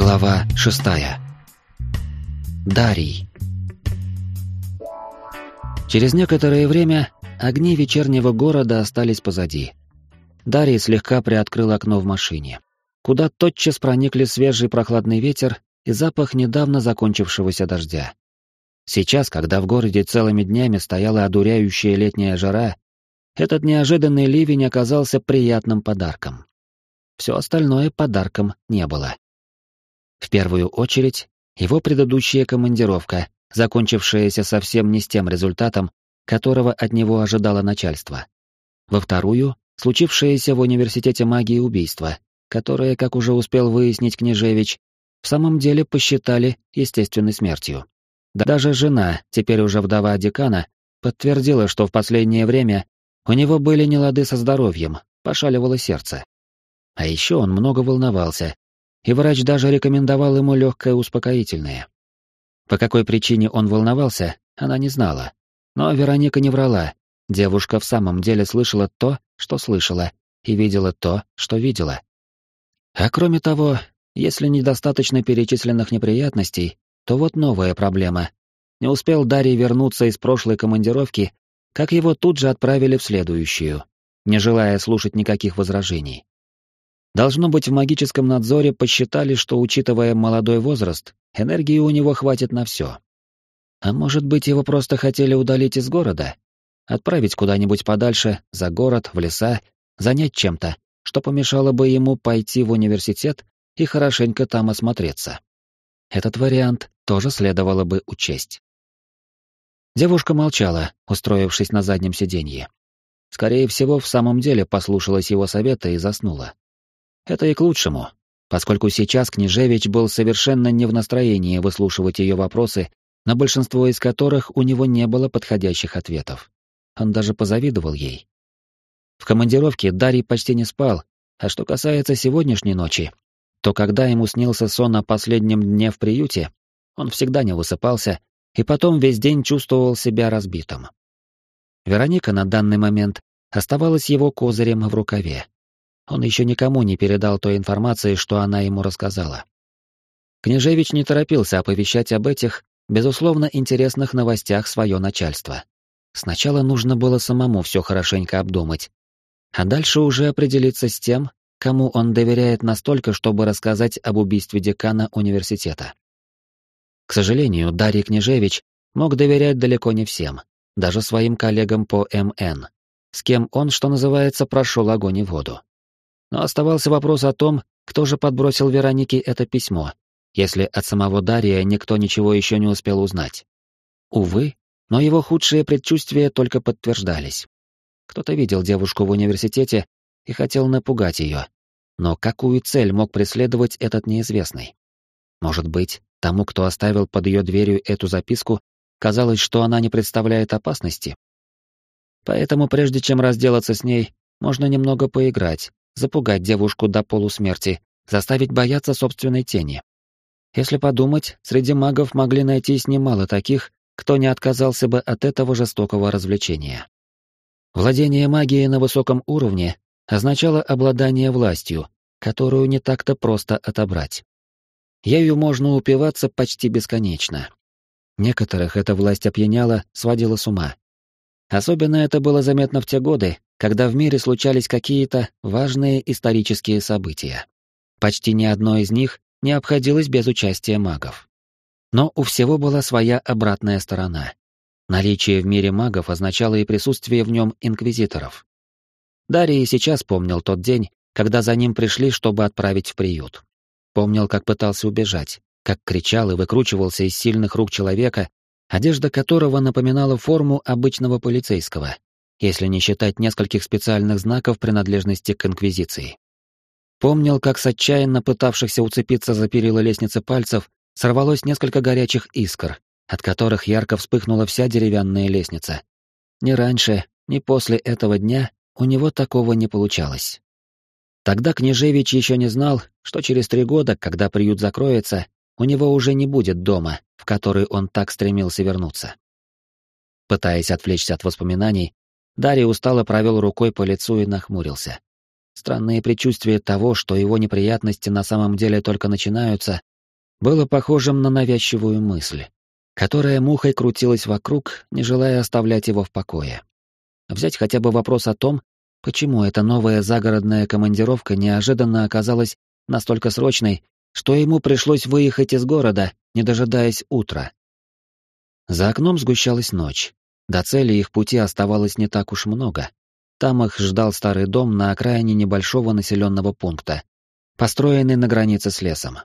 Глава шестая. Дарий. Через некоторое время огни вечернего города остались позади. Дарий слегка приоткрыл окно в машине, куда тотчас проникли свежий прохладный ветер и запах недавно закончившегося дождя. Сейчас, когда в городе целыми днями стояла одуряющая летняя жара, этот неожиданный ливень оказался приятным подарком. Все остальное подарком не было. В первую очередь, его предыдущая командировка, закончившаяся совсем не с тем результатом, которого от него ожидало начальство. Во вторую, случившееся в университете магии убийство, которое, как уже успел выяснить Княжевич, в самом деле посчитали естественной смертью. Даже жена, теперь уже вдова декана, подтвердила, что в последнее время у него были нелады со здоровьем, пошаливало сердце. А еще он много волновался, и врач даже рекомендовал ему легкое успокоительное. По какой причине он волновался, она не знала. Но Вероника не врала. Девушка в самом деле слышала то, что слышала, и видела то, что видела. А кроме того, если недостаточно перечисленных неприятностей, то вот новая проблема. Не успел Дарий вернуться из прошлой командировки, как его тут же отправили в следующую, не желая слушать никаких возражений. Должно быть, в магическом надзоре посчитали, что, учитывая молодой возраст, энергии у него хватит на все. А может быть, его просто хотели удалить из города? Отправить куда-нибудь подальше, за город, в леса, занять чем-то, что помешало бы ему пойти в университет и хорошенько там осмотреться. Этот вариант тоже следовало бы учесть. Девушка молчала, устроившись на заднем сиденье. Скорее всего, в самом деле послушалась его совета и заснула. Это и к лучшему, поскольку сейчас Княжевич был совершенно не в настроении выслушивать ее вопросы, на большинство из которых у него не было подходящих ответов. Он даже позавидовал ей. В командировке Дарий почти не спал, а что касается сегодняшней ночи, то когда ему снился сон о последнем дне в приюте, он всегда не высыпался и потом весь день чувствовал себя разбитым. Вероника на данный момент оставалась его козырем в рукаве. Он еще никому не передал той информации, что она ему рассказала. Княжевич не торопился оповещать об этих, безусловно, интересных новостях свое начальство. Сначала нужно было самому все хорошенько обдумать, а дальше уже определиться с тем, кому он доверяет настолько, чтобы рассказать об убийстве декана университета. К сожалению, Дарий Княжевич мог доверять далеко не всем, даже своим коллегам по МН, с кем он, что называется, прошел огонь и воду. Но оставался вопрос о том, кто же подбросил Веронике это письмо, если от самого Дария никто ничего еще не успел узнать. Увы, но его худшие предчувствия только подтверждались. Кто-то видел девушку в университете и хотел напугать ее. Но какую цель мог преследовать этот неизвестный? Может быть, тому, кто оставил под ее дверью эту записку, казалось, что она не представляет опасности? Поэтому прежде чем разделаться с ней, можно немного поиграть, запугать девушку до полусмерти, заставить бояться собственной тени. Если подумать, среди магов могли найтись немало таких, кто не отказался бы от этого жестокого развлечения. Владение магией на высоком уровне означало обладание властью, которую не так-то просто отобрать. Ею можно упиваться почти бесконечно. Некоторых эта власть опьяняла, сводила с ума. Особенно это было заметно в те годы, когда в мире случались какие-то важные исторические события. Почти ни одно из них не обходилось без участия магов. Но у всего была своя обратная сторона. Наличие в мире магов означало и присутствие в нем инквизиторов. Дарий сейчас помнил тот день, когда за ним пришли, чтобы отправить в приют. Помнил, как пытался убежать, как кричал и выкручивался из сильных рук человека, одежда которого напоминала форму обычного полицейского, если не считать нескольких специальных знаков принадлежности к Инквизиции. Помнил, как с отчаянно пытавшихся уцепиться за перила лестницы пальцев сорвалось несколько горячих искр, от которых ярко вспыхнула вся деревянная лестница. Ни раньше, ни после этого дня у него такого не получалось. Тогда Княжевич еще не знал, что через три года, когда приют закроется, у него уже не будет дома, в который он так стремился вернуться. Пытаясь отвлечься от воспоминаний, Дарий устало провел рукой по лицу и нахмурился. странное предчувствие того, что его неприятности на самом деле только начинаются, было похожим на навязчивую мысль, которая мухой крутилась вокруг, не желая оставлять его в покое. Взять хотя бы вопрос о том, почему эта новая загородная командировка неожиданно оказалась настолько срочной, что ему пришлось выехать из города, не дожидаясь утра. За окном сгущалась ночь. До цели их пути оставалось не так уж много. Там их ждал старый дом на окраине небольшого населенного пункта, построенный на границе с лесом.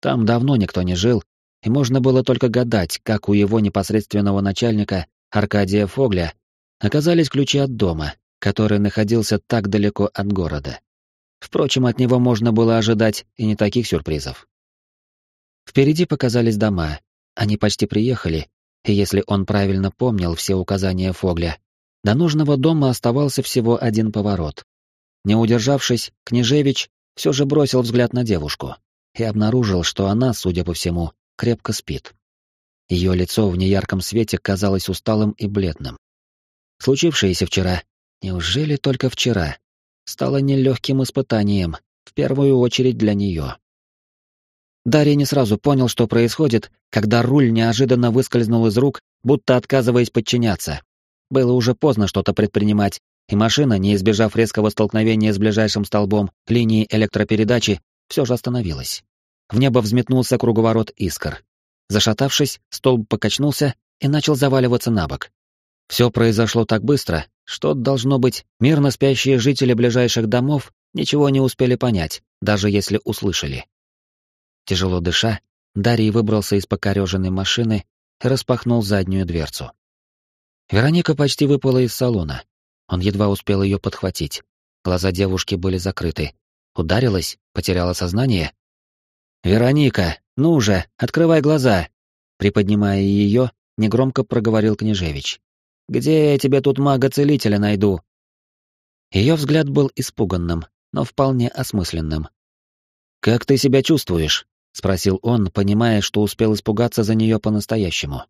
Там давно никто не жил, и можно было только гадать, как у его непосредственного начальника, Аркадия Фогля, оказались ключи от дома, который находился так далеко от города. Впрочем, от него можно было ожидать и не таких сюрпризов. Впереди показались дома, они почти приехали, и если он правильно помнил все указания Фогля, до нужного дома оставался всего один поворот. Не удержавшись, Княжевич все же бросил взгляд на девушку и обнаружил, что она, судя по всему, крепко спит. Ее лицо в неярком свете казалось усталым и бледным. Случившееся вчера, неужели только вчера, стало нелегким испытанием, в первую очередь для нее. Дарья не сразу понял, что происходит, когда руль неожиданно выскользнул из рук, будто отказываясь подчиняться. Было уже поздно что-то предпринимать, и машина, не избежав резкого столкновения с ближайшим столбом линии электропередачи, все же остановилась. В небо взметнулся круговорот искр. Зашатавшись, столб покачнулся и начал заваливаться на бок. Все произошло так быстро, что, должно быть, мирно спящие жители ближайших домов ничего не успели понять, даже если услышали. Тяжело дыша, Дарий выбрался из покореженной машины и распахнул заднюю дверцу. Вероника почти выпала из салона. Он едва успел ее подхватить. Глаза девушки были закрыты. Ударилась, потеряла сознание. «Вероника, ну же, открывай глаза!» Приподнимая ее, негромко проговорил Княжевич. «Где я тебе тут мага-целителя найду?» Ее взгляд был испуганным, но вполне осмысленным. «Как ты себя чувствуешь?» — спросил он, понимая, что успел испугаться за нее по-настоящему.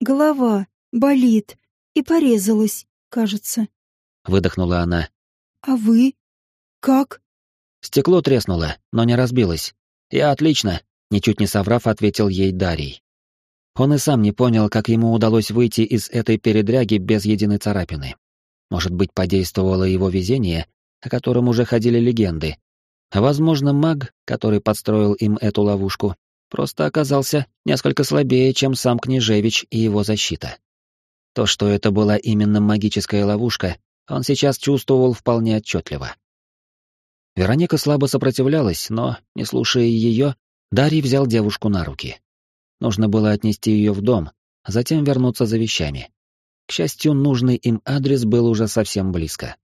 «Голова болит и порезалась, кажется», — выдохнула она. «А вы? Как?» Стекло треснуло, но не разбилось. «Я отлично», — ничуть не соврав, ответил ей Дарий. Он и сам не понял, как ему удалось выйти из этой передряги без единой царапины. Может быть, подействовало его везение, о котором уже ходили легенды, Возможно, маг, который подстроил им эту ловушку, просто оказался несколько слабее, чем сам княжевич и его защита. То, что это была именно магическая ловушка, он сейчас чувствовал вполне отчетливо. Вероника слабо сопротивлялась, но, не слушая ее, Дарий взял девушку на руки. Нужно было отнести ее в дом, а затем вернуться за вещами. К счастью, нужный им адрес был уже совсем близко.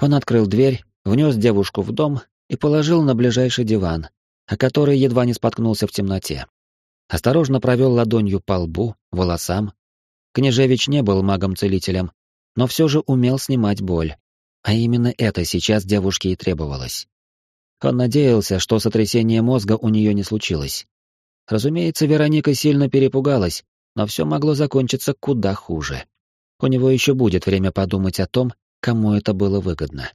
Он открыл дверь, внес девушку в дом и положил на ближайший диван, о который едва не споткнулся в темноте. Осторожно провел ладонью по лбу, волосам. Княжевич не был магом-целителем, но все же умел снимать боль. А именно это сейчас девушке и требовалось. Он надеялся, что сотрясение мозга у нее не случилось. Разумеется, Вероника сильно перепугалась, но все могло закончиться куда хуже. У него еще будет время подумать о том, кому это было выгодно.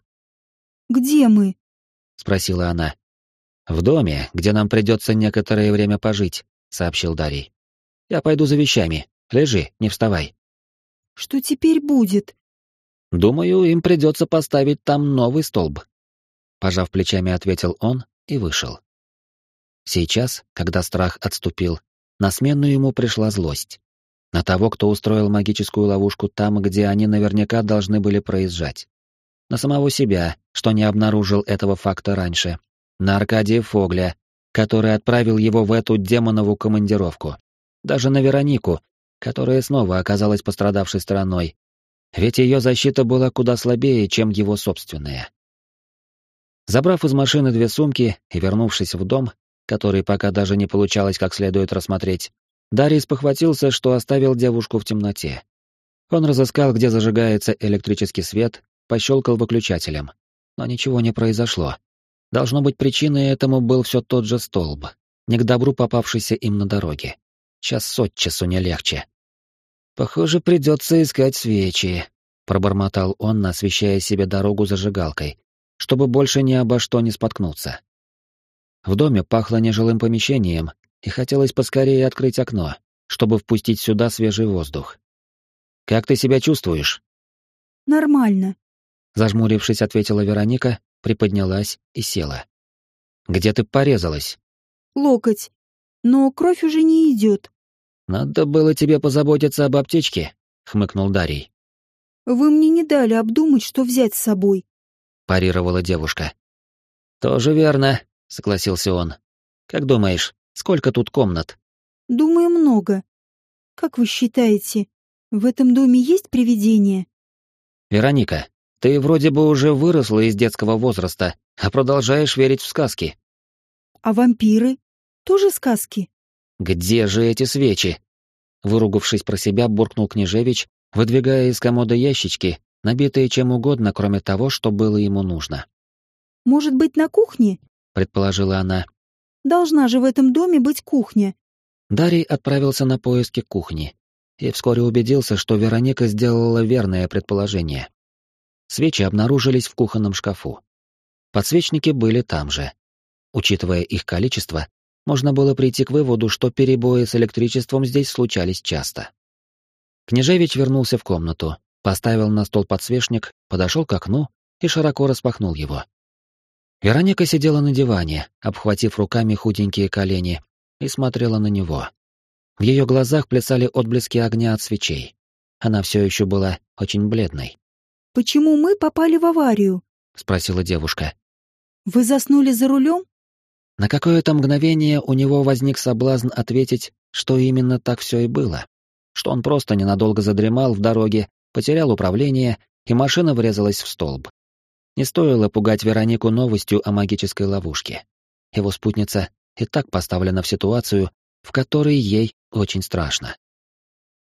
«Где мы?» — спросила она. «В доме, где нам придется некоторое время пожить», — сообщил Дарий. «Я пойду за вещами. Лежи, не вставай». «Что теперь будет?» «Думаю, им придется поставить там новый столб», — пожав плечами, ответил он и вышел. Сейчас, когда страх отступил, на смену ему пришла злость. На того, кто устроил магическую ловушку там, где они наверняка должны были проезжать на самого себя, что не обнаружил этого факта раньше, на Аркадия Фогля, который отправил его в эту демонову командировку, даже на Веронику, которая снова оказалась пострадавшей стороной, ведь ее защита была куда слабее, чем его собственная. Забрав из машины две сумки и вернувшись в дом, который пока даже не получалось как следует рассмотреть, Дарий спохватился, что оставил девушку в темноте. Он разыскал, где зажигается электрический свет, пощелкал выключателем. Но ничего не произошло. Должно быть, причиной этому был все тот же столб, не к добру попавшийся им на дороге. Час от часу не легче. «Похоже, придется искать свечи», — пробормотал он, освещая себе дорогу зажигалкой, чтобы больше ни обо что не споткнуться. В доме пахло нежилым помещением, и хотелось поскорее открыть окно, чтобы впустить сюда свежий воздух. «Как ты себя чувствуешь?» «Нормально», — зажмурившись, ответила Вероника, приподнялась и села. «Где ты порезалась?» «Локоть. Но кровь уже не идет». «Надо было тебе позаботиться об аптечке», — хмыкнул Дарий. «Вы мне не дали обдумать, что взять с собой», — парировала девушка. «Тоже верно», — согласился он. «Как думаешь, сколько тут комнат?» «Думаю, много. Как вы считаете, в этом доме есть привидения?» «Вероника, ты вроде бы уже выросла из детского возраста, а продолжаешь верить в сказки». «А вампиры? Тоже сказки?» «Где же эти свечи?» Выругавшись про себя, буркнул Княжевич, выдвигая из комода ящички, набитые чем угодно, кроме того, что было ему нужно. «Может быть, на кухне?» — предположила она. «Должна же в этом доме быть кухня». Дарий отправился на поиски кухни и вскоре убедился, что Вероника сделала верное предположение. Свечи обнаружились в кухонном шкафу. Подсвечники были там же. Учитывая их количество, можно было прийти к выводу, что перебои с электричеством здесь случались часто. Княжевич вернулся в комнату, поставил на стол подсвечник, подошел к окну и широко распахнул его. Вероника сидела на диване, обхватив руками худенькие колени, и смотрела на него. В ее глазах плясали отблески огня от свечей. Она все еще была очень бледной. «Почему мы попали в аварию?» — спросила девушка. «Вы заснули за рулем?» На какое-то мгновение у него возник соблазн ответить, что именно так все и было. Что он просто ненадолго задремал в дороге, потерял управление, и машина врезалась в столб. Не стоило пугать Веронику новостью о магической ловушке. Его спутница и так поставлена в ситуацию, в которой ей очень страшно.